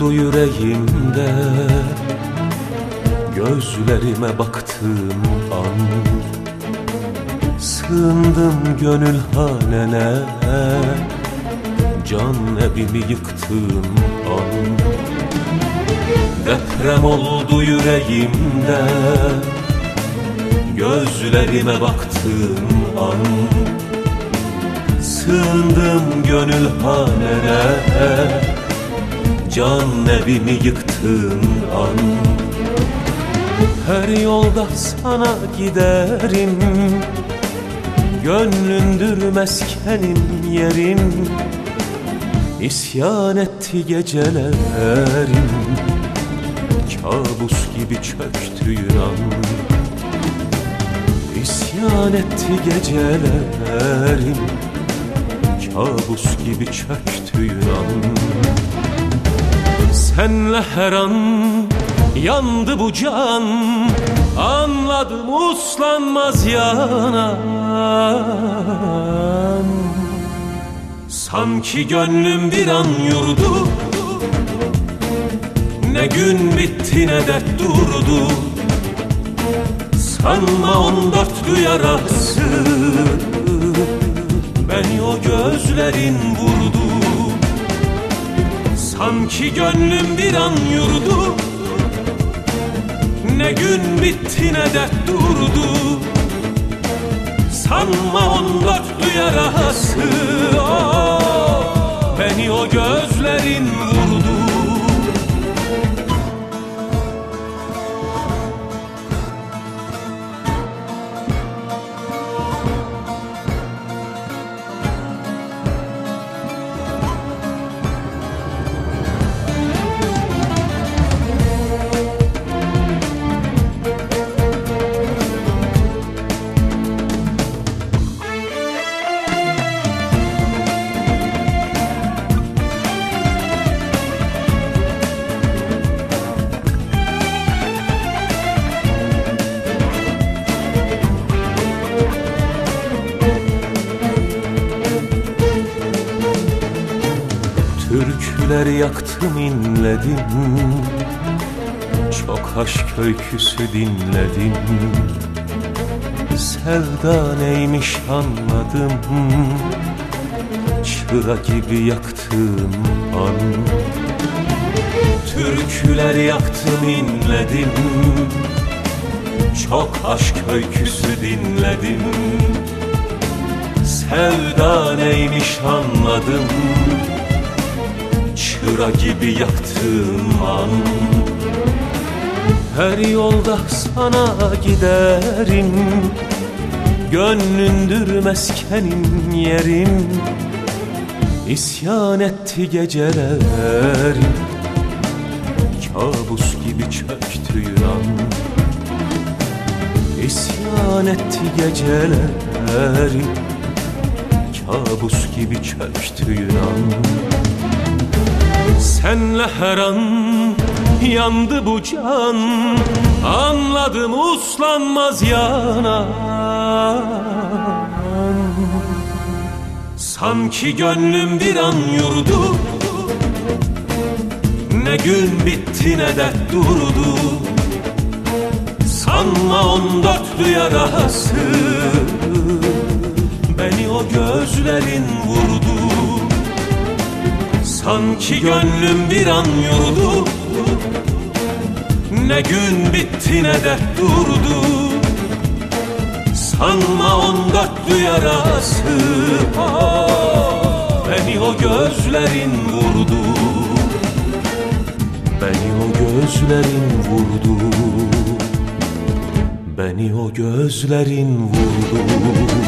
Oldu yüreğimde. Gözlerime baktığım an Sığındım gönül hanene. Can evimi yıktığım an Deprem oldu yüreğimde. Gözlerime baktığım an Sığındım gönül hanene Can evimi yıktığın an. Her yolda sana giderim. Gönlündür meskenim yerim. İsyan etti gecelerim. Kabus gibi çöktüğün an İsyan etti gecelerim. Kabus gibi çöktüğün an Senle her an yandı bu can. Anladım uslanmaz yanan. Sanki gönlüm bir an yurdu. Ne gün bitti ne dert durdu. Sanma on dört duyarası. Beni o gözlerin vurdu Sanki gönlüm bir an yurdu. Ne gün bitti ne dert durdu. Sanma on dört duyarası. Oh, Beni o gözlerin vurdu Türküler yaktım inledim Çok aşk öyküsü dinledim. Sevda neymiş anladım Çıra gibi yaktığım an. Türküler yaktım inledim Çok aşk öyküsü dinledim. Sevda neymiş anladım çıra gibi yaktığım an. Her yolda sana giderim. Gönlündür meskenim yerim. İsyan etti gecelerim Kabus gibi çöktüğün an İsyan etti gecelerim Kabus gibi çöktüğün an Senle her an yandı bu can. Anladım uslanmaz yanan Sanki gönlüm bir an yurdu. Ne gün bitti ne dert durdu. Sanma on dört yarası Beni o gözlerin vurdu Sanki gönlüm bir an yurdu Ne gün bitti ne dert durdu. Sanma on dört yarası Beni o gözlerin vurdu. Beni o gözlerin vurdu. Beni o gözlerin vurdu